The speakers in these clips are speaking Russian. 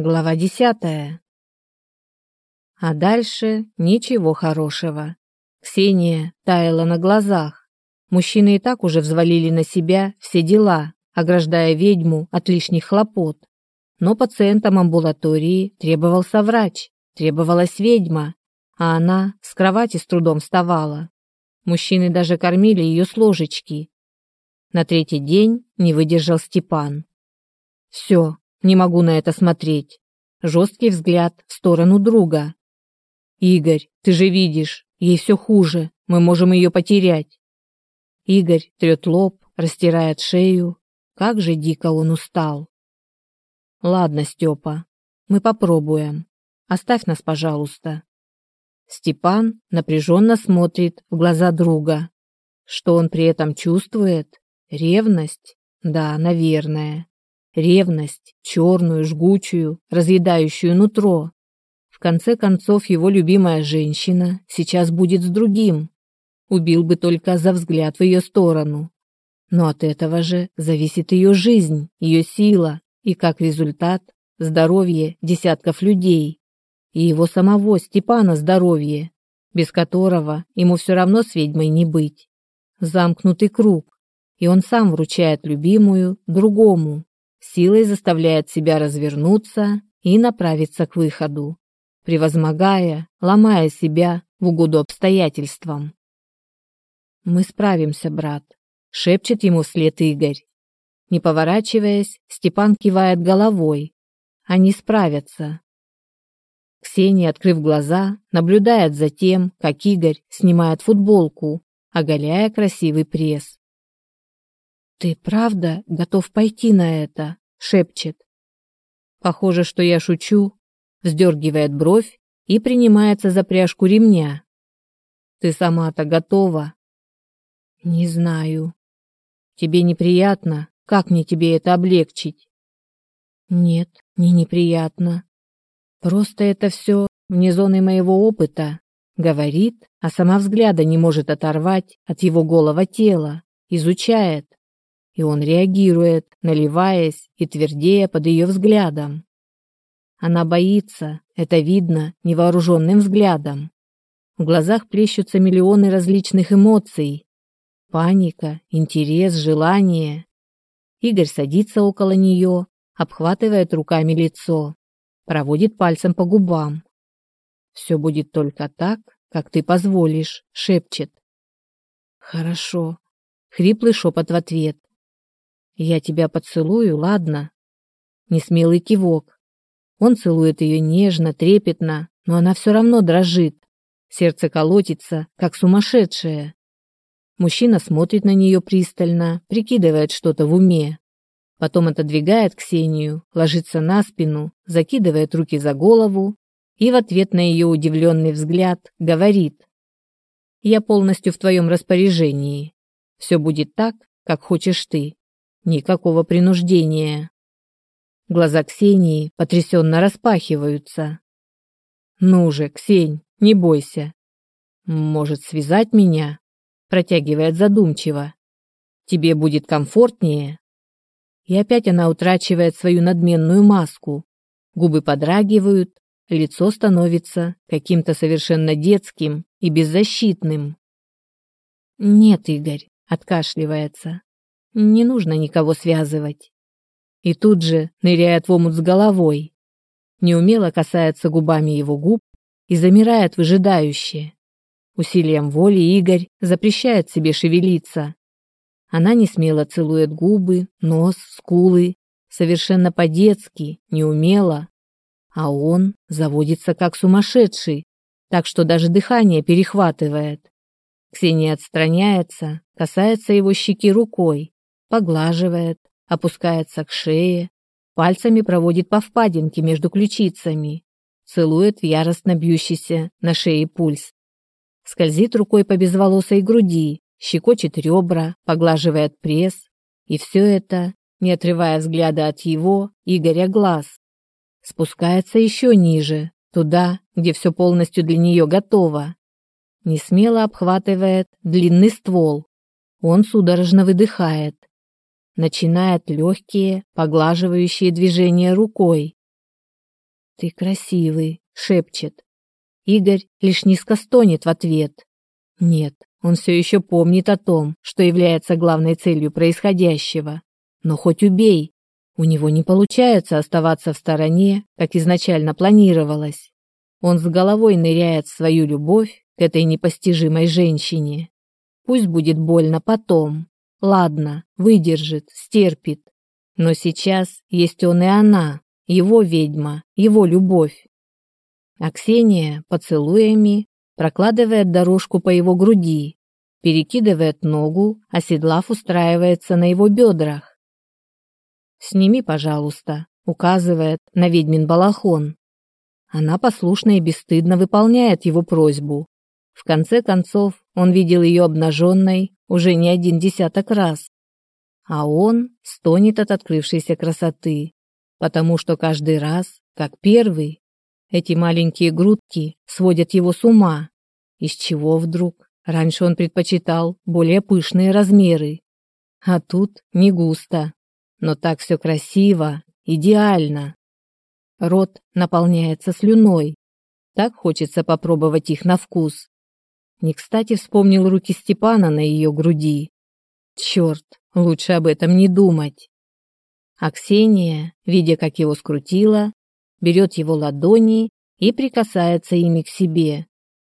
Глава десятая. А дальше ничего хорошего. Ксения таяла на глазах. Мужчины и так уже взвалили на себя все дела, ограждая ведьму от лишних хлопот. Но пациентам амбулатории требовался врач, требовалась ведьма, а она с кровати с трудом вставала. Мужчины даже кормили ее с ложечки. На третий день не выдержал Степан. «Все, не могу на это смотреть. Жесткий взгляд в сторону друга. Игорь, ты же видишь, ей все хуже. Мы можем ее потерять. Игорь трет лоб, растирает шею. Как же дико он устал. Ладно, Степа, мы попробуем. Оставь нас, пожалуйста. Степан напряженно смотрит в глаза друга. Что он при этом чувствует? Ревность? Да, наверное. Ревность, черную, жгучую, разъедающую нутро. В конце концов, его любимая женщина сейчас будет с другим. Убил бы только за взгляд в ее сторону. Но от этого же зависит ее жизнь, ее сила и, как результат, здоровье десятков людей. И его самого Степана здоровье, без которого ему все равно с ведьмой не быть. Замкнутый круг, и он сам вручает любимую другому, силой заставляет себя развернуться и направиться к выходу, превозмогая, ломая себя в угоду обстоятельствам. «Мы справимся, брат», — шепчет ему вслед Игорь. Не поворачиваясь, Степан кивает головой. Они справятся. Ксения, открыв глаза, наблюдает за тем, как Игорь снимает футболку, оголяя красивый пресс. «Ты правда готов пойти на это?» — шепчет. Похоже, что я шучу, вздергивает бровь и принимается за пряжку ремня. «Ты сама-то готова?» «Не знаю. Тебе неприятно? Как мне тебе это облегчить?» «Нет, не неприятно. Просто это все вне зоны моего опыта», — говорит, а сама взгляда не может оторвать от его голого тела, изучает и он реагирует, наливаясь и твердея под ее взглядом. Она боится, это видно невооруженным взглядом. В глазах плещутся миллионы различных эмоций. Паника, интерес, желание. Игорь садится около нее, обхватывает руками лицо, проводит пальцем по губам. «Все будет только так, как ты позволишь», — шепчет. «Хорошо», — хриплый шепот в ответ. «Я тебя поцелую, ладно?» Несмелый кивок. Он целует ее нежно, трепетно, но она все равно дрожит. Сердце колотится, как сумасшедшее. Мужчина смотрит на нее пристально, прикидывает что-то в уме. Потом отодвигает Ксению, ложится на спину, закидывает руки за голову и в ответ на ее удивленный взгляд говорит «Я полностью в твоем распоряжении. Все будет так, как хочешь ты». Никакого принуждения. Глаза Ксении потрясенно распахиваются. «Ну же, Ксень, не бойся. Может, связать меня?» Протягивает задумчиво. «Тебе будет комфортнее?» И опять она утрачивает свою надменную маску. Губы подрагивают, лицо становится каким-то совершенно детским и беззащитным. «Нет, Игорь», — откашливается. Не нужно никого связывать. И тут же ныряет в омут с головой. Неумело касается губами его губ и замирает выжидающе. Усилием воли Игорь запрещает себе шевелиться. Она не смело целует губы, нос, скулы, совершенно по-детски, неумело. А он заводится как сумасшедший, так что даже дыхание перехватывает. Ксения отстраняется, касается его щеки рукой, поглаживает, опускается к шее, пальцами проводит по впадинке между ключицами, целует в яростно бьющийся на шее пульс. Скользит рукой по безволосой груди, щекочет ребра, поглаживает пресс, и все это, не отрывая взгляда от его, Игоря, глаз. Спускается еще ниже, туда, где все полностью для нее готово. Несмело обхватывает длинный ствол. Он судорожно выдыхает начинает легкие, поглаживающие движения рукой. «Ты красивый», — шепчет. Игорь лишь низко стонет в ответ. Нет, он все еще помнит о том, что является главной целью происходящего. Но хоть убей, у него не получается оставаться в стороне, как изначально планировалось. Он с головой ныряет в свою любовь к этой непостижимой женщине. Пусть будет больно потом. Ладно, выдержит, стерпит. Но сейчас есть он и она, его ведьма, его любовь. А Ксения поцелуями прокладывает дорожку по его груди, перекидывает ногу, оседлав устраивается на его бедрах. «Сними, пожалуйста», — указывает на ведьмин балахон. Она послушно и бесстыдно выполняет его просьбу. В конце концов, он видел ее обнаженной уже не один десяток раз. А он стонет от открывшейся красоты, потому что каждый раз, как первый, эти маленькие грудки сводят его с ума. Из чего вдруг? Раньше он предпочитал более пышные размеры. А тут не густо. Но так все красиво, идеально. Рот наполняется слюной. Так хочется попробовать их на вкус. Не кстати вспомнил руки Степана на ее груди. Черт, лучше об этом не думать. А Ксения, видя, как его скрутила, берет его ладони и прикасается ими к себе,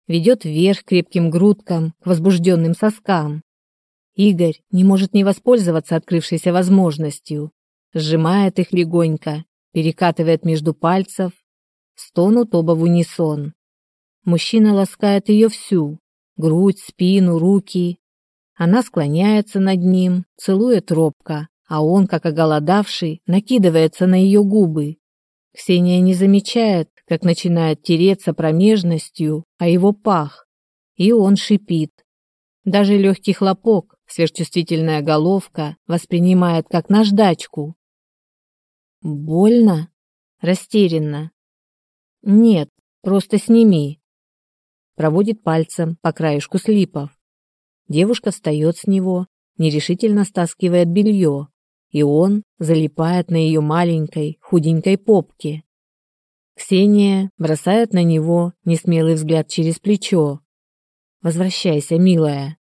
ведет вверх крепким грудкам, к возбужденным соскам. Игорь не может не воспользоваться открывшейся возможностью, сжимает их легонько, перекатывает между пальцев, стонут оба в унисон. Мужчина ласкает ее всю, грудь, спину, руки. Она склоняется над ним, целует робко, а он, как оголодавший, накидывается на ее губы. Ксения не замечает, как начинает тереться промежностью о его пах, и он шипит. Даже легкий хлопок сверхчувствительная головка воспринимает как наждачку. Больно? Растерянно. Нет, просто сними. Проводит пальцем по краешку слипов. Девушка встает с него, нерешительно стаскивает белье, и он залипает на ее маленькой, худенькой попке. Ксения бросает на него несмелый взгляд через плечо. «Возвращайся, милая».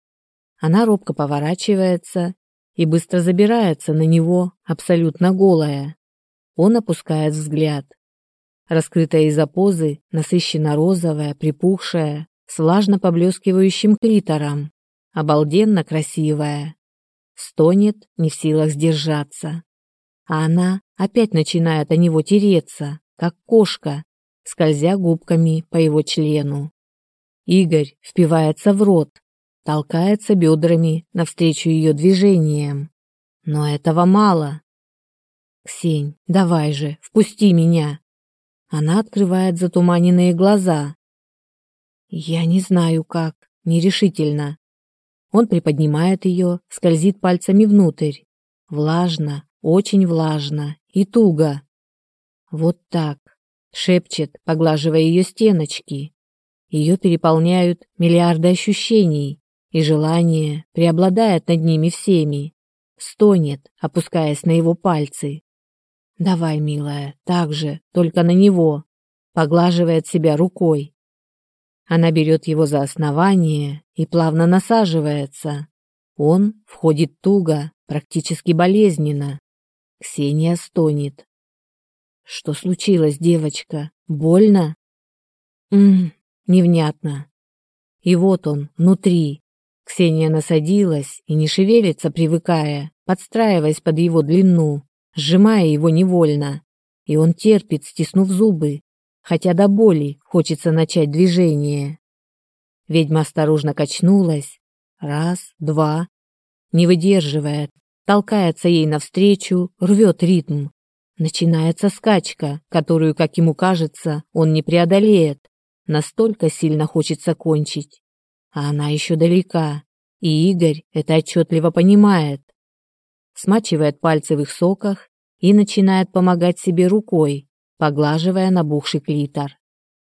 Она робко поворачивается и быстро забирается на него, абсолютно голая. Он опускает взгляд. Раскрытая из-за позы, насыщенно розовая, припухшая, с влажно поблескивающим клитором. Обалденно красивая стонет, не в силах сдержаться. А она опять начинает о него тереться, как кошка, скользя губками по его члену. Игорь впивается в рот, толкается бедрами навстречу ее движениям. Но этого мало. «Ксень, давай же, впусти меня!» Она открывает затуманенные глаза. «Я не знаю как, нерешительно. Он приподнимает ее, скользит пальцами внутрь. Влажно, очень влажно и туго. Вот так, шепчет, поглаживая ее стеночки. Ее переполняют миллиарды ощущений, и желание преобладает над ними всеми. Стонет, опускаясь на его пальцы. «Давай, милая, так же, только на него», поглаживает себя рукой. Она берет его за основание и плавно насаживается. Он входит туго, практически болезненно. Ксения стонет. Что случилось, девочка? Больно? Мм, невнятно. И вот он, внутри. Ксения насадилась и не шевелится, привыкая, подстраиваясь под его длину, сжимая его невольно. И он терпит, стиснув зубы, хотя до боли хочется начать движение. Ведьма осторожно качнулась. Раз, два. Не выдерживает, толкается ей навстречу, рвет ритм. Начинается скачка, которую, как ему кажется, он не преодолеет. Настолько сильно хочется кончить. А она еще далека, и Игорь это отчетливо понимает. Смачивает пальцы в их соках и начинает помогать себе рукой, поглаживая набухший клитор.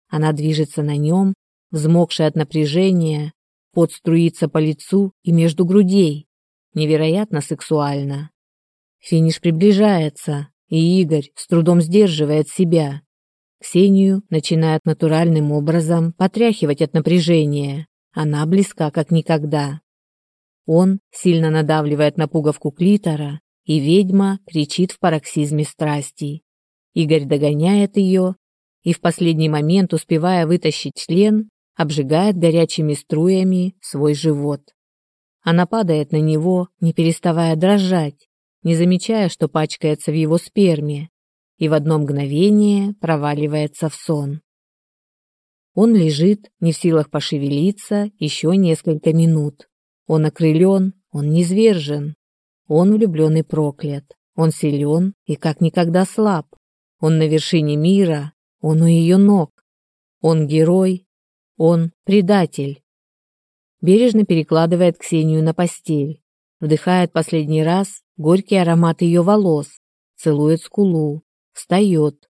Она движется на нем, взмокшая от напряжения, пот струится по лицу и между грудей. Невероятно сексуально. Финиш приближается, и Игорь с трудом сдерживает себя. Ксению начинает натуральным образом потряхивать от напряжения. Она близка как никогда. Он сильно надавливает на пуговку клитора, и ведьма кричит в пароксизме страсти. Игорь догоняет ее и в последний момент, успевая вытащить член, обжигает горячими струями свой живот. Она падает на него, не переставая дрожать, не замечая, что пачкается в его сперме, и в одно мгновение проваливается в сон. Он лежит, не в силах пошевелиться, еще несколько минут. Он окрылен, он низвержен. Он влюблен и проклят. Он силен и как никогда слаб. Он на вершине мира, он у ее ног. Он герой, он предатель. Бережно перекладывает Ксению на постель, вдыхает последний раз горький аромат ее волос, целует скулу, встает.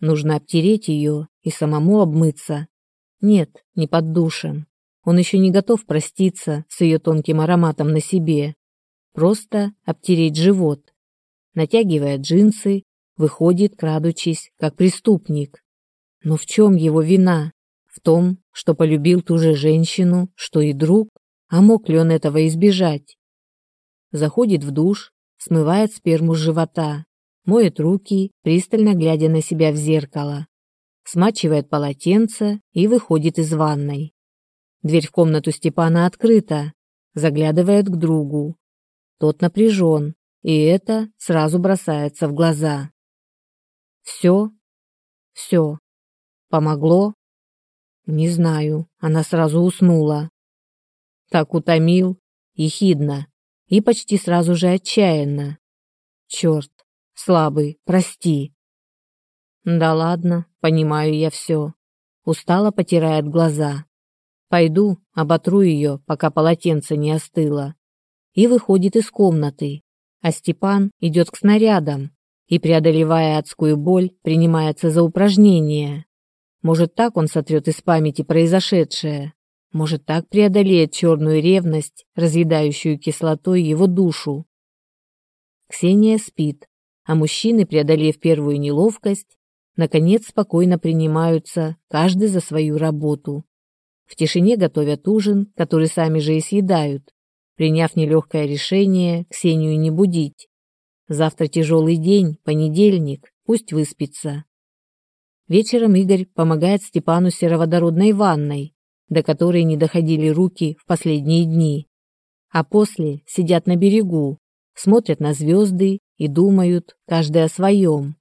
Нужно обтереть ее и самому обмыться. Нет, не под душем. Он еще не готов проститься с ее тонким ароматом на себе. Просто обтереть живот. Натягивая джинсы, выходит, крадучись, как преступник. Но в чем его вина? В том, что полюбил ту же женщину, что и друг, а мог ли он этого избежать? Заходит в душ, смывает сперму с живота, моет руки, пристально глядя на себя в зеркало, смачивает полотенце и выходит из ванной. Дверь в комнату Степана открыта, заглядывает к другу. Тот напряжен, и это сразу бросается в глаза. Все? Все. Помогло? Не знаю, она сразу уснула. Так утомил, ехидно, и почти сразу же отчаянно. Черт, слабый, прости. Да ладно, понимаю я все. Устало потирает глаза. Пойду, оботру ее, пока полотенце не остыло. И выходит из комнаты. А Степан идет к снарядам и, преодолевая адскую боль, принимается за упражнение. Может, так он сотрет из памяти произошедшее. Может, так преодолеет черную ревность, разъедающую кислотой его душу. Ксения спит, а мужчины, преодолев первую неловкость, наконец спокойно принимаются, каждый за свою работу. В тишине готовят ужин, который сами же и съедают, приняв нелегкое решение Ксению не будить. Завтра тяжелый день, понедельник, пусть выспится. Вечером Игорь помогает Степану сероводородной ванной, до которой не доходили руки в последние дни. А после сидят на берегу, смотрят на звезды и думают, каждый о своем.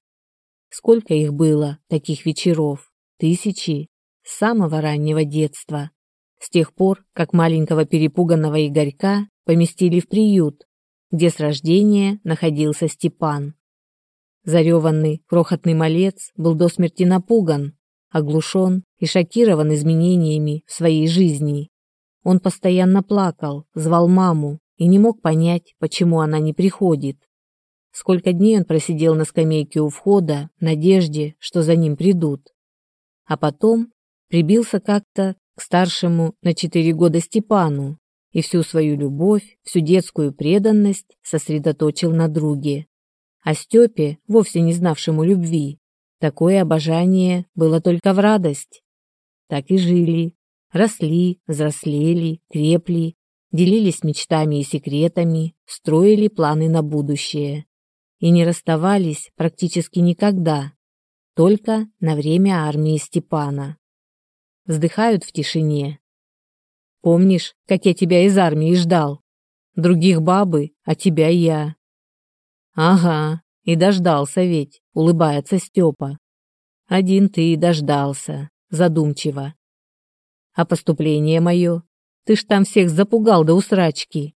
Сколько их было, таких вечеров? Тысячи с самого раннего детства, с тех пор, как маленького перепуганного Игорька поместили в приют, где с рождения находился Степан. Зареванный крохотный малец был до смерти напуган, оглушен и шокирован изменениями в своей жизни. Он постоянно плакал, звал маму и не мог понять, почему она не приходит. Сколько дней он просидел на скамейке у входа в надежде, что за ним придут. А потом прибился как-то к старшему на четыре года Степану и всю свою любовь, всю детскую преданность сосредоточил на друге. А Степе, вовсе не знавшему любви, такое обожание было только в радость. Так и жили, росли, взрослели, крепли, делились мечтами и секретами, строили планы на будущее. И не расставались практически никогда, только на время армии Степана вздыхают в тишине. Помнишь, как я тебя из армии ждал? Других бабы, а тебя я. Ага, и дождался ведь, улыбается Степа. Один ты и дождался, задумчиво. А поступление мое? Ты ж там всех запугал до усрачки.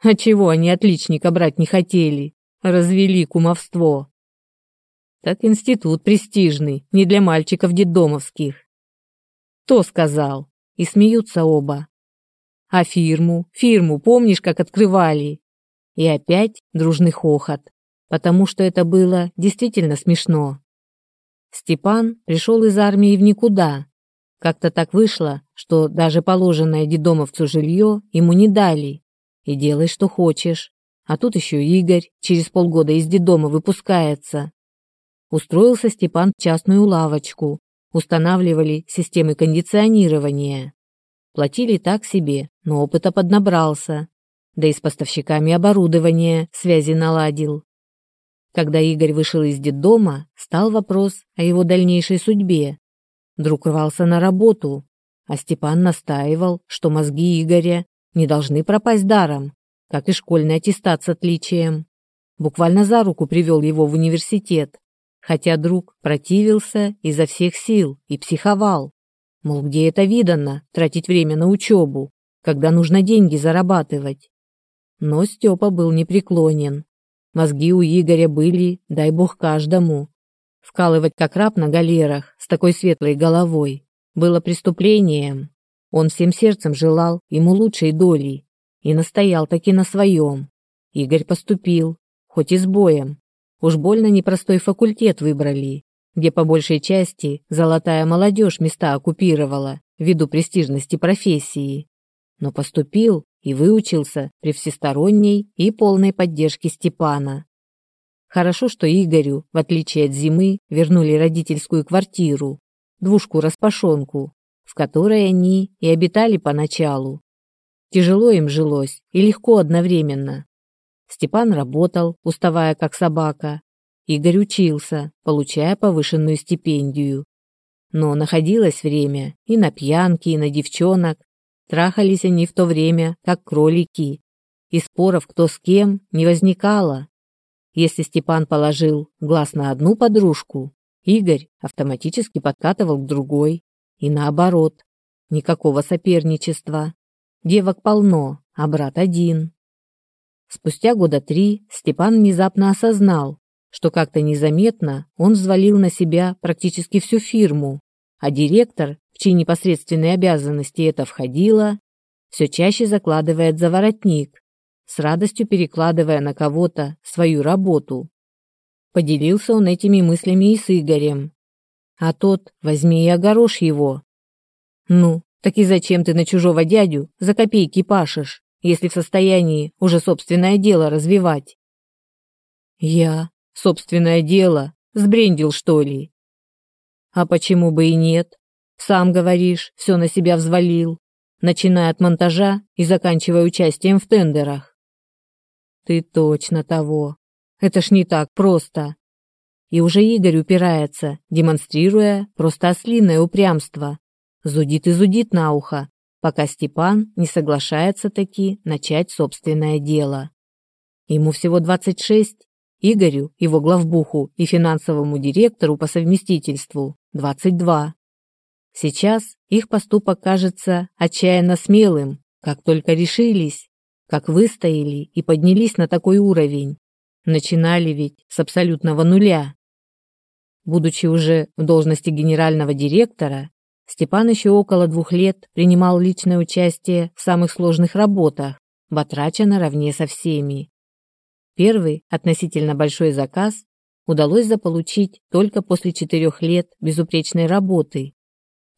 А чего они отличника брать не хотели? Развели кумовство. Так институт престижный, не для мальчиков детдомовских. Кто сказал? И смеются оба. А фирму, фирму, помнишь, как открывали? И опять дружный хохот, потому что это было действительно смешно. Степан пришел из армии в никуда. Как-то так вышло, что даже положенное дедомовцу жилье ему не дали. И делай, что хочешь. А тут еще Игорь через полгода из дедома выпускается. устроился Степан в частную лавочку, устанавливали системы кондиционирования. Платили так себе, но опыта поднабрался, да и с поставщиками оборудования связи наладил. Когда Игорь вышел из детдома, стал вопрос о его дальнейшей судьбе. Друг рвался на работу, а Степан настаивал, что мозги Игоря не должны пропасть даром, как и школьный аттестат с отличием. Буквально за руку привел его в университет, хотя друг противился изо всех сил и психовал. Мол, где это видано, тратить время на учебу, когда нужно деньги зарабатывать. Но Степа был непреклонен. Мозги у Игоря были, дай бог каждому. Вкалывать как раб на галерах с такой светлой головой было преступлением. Он всем сердцем желал ему лучшей доли и настоял таки на своем. Игорь поступил, хоть и с боем. Уж больно непростой факультет выбрали, где по большей части золотая молодежь места оккупировала ввиду престижности профессии. Но поступил и выучился при всесторонней и полной поддержке Степана. Хорошо, что Игорю, в отличие от зимы, вернули родительскую квартиру, двушку-распашонку, в которой они и обитали поначалу. Тяжело им жилось и легко одновременно. Степан работал, уставая как собака. Игорь учился, получая повышенную стипендию. Но находилось время и на пьянки, и на девчонок, Трахались они в то время, как кролики, и споров кто с кем не возникало. Если Степан положил глаз на одну подружку, Игорь автоматически подкатывал к другой, и наоборот. Никакого соперничества. Девок полно, а брат один. Спустя года три Степан внезапно осознал, что как-то незаметно он взвалил на себя практически всю фирму, а директор в чьи непосредственные обязанности это входило, все чаще закладывает за воротник, с радостью перекладывая на кого-то свою работу. Поделился он этими мыслями и с Игорем. А тот возьми и огорошь его. Ну, так и зачем ты на чужого дядю за копейки пашешь, если в состоянии уже собственное дело развивать? Я? Собственное дело? Сбрендил, что ли? А почему бы и нет? Сам говоришь, все на себя взвалил, начиная от монтажа и заканчивая участием в тендерах. Ты точно того. Это ж не так просто. И уже Игорь упирается, демонстрируя просто ослиное упрямство. Зудит и зудит на ухо, пока Степан не соглашается таки начать собственное дело. Ему всего 26, Игорю, его главбуху и финансовому директору по совместительству 22. Сейчас их поступок кажется отчаянно смелым, как только решились, как выстояли и поднялись на такой уровень. Начинали ведь с абсолютного нуля. Будучи уже в должности генерального директора, Степан еще около двух лет принимал личное участие в самых сложных работах, батрача наравне со всеми. Первый, относительно большой заказ, удалось заполучить только после четырех лет безупречной работы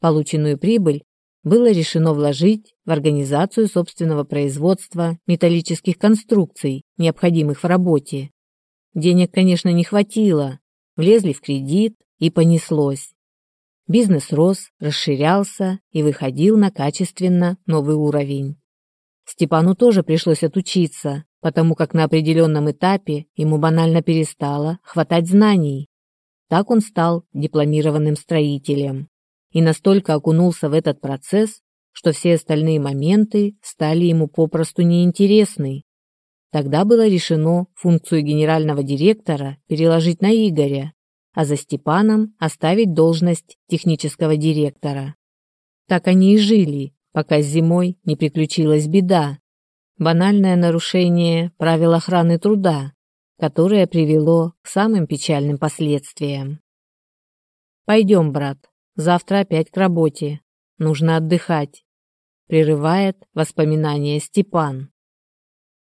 Полученную прибыль было решено вложить в организацию собственного производства металлических конструкций, необходимых в работе. Денег, конечно, не хватило, влезли в кредит и понеслось. Бизнес рос, расширялся и выходил на качественно новый уровень. Степану тоже пришлось отучиться, потому как на определенном этапе ему банально перестало хватать знаний. Так он стал дипломированным строителем и настолько окунулся в этот процесс, что все остальные моменты стали ему попросту неинтересны. Тогда было решено функцию генерального директора переложить на Игоря, а за Степаном оставить должность технического директора. Так они и жили, пока зимой не приключилась беда. Банальное нарушение правил охраны труда, которое привело к самым печальным последствиям. «Пойдем, брат», Завтра опять к работе. Нужно отдыхать. Прерывает воспоминания Степан.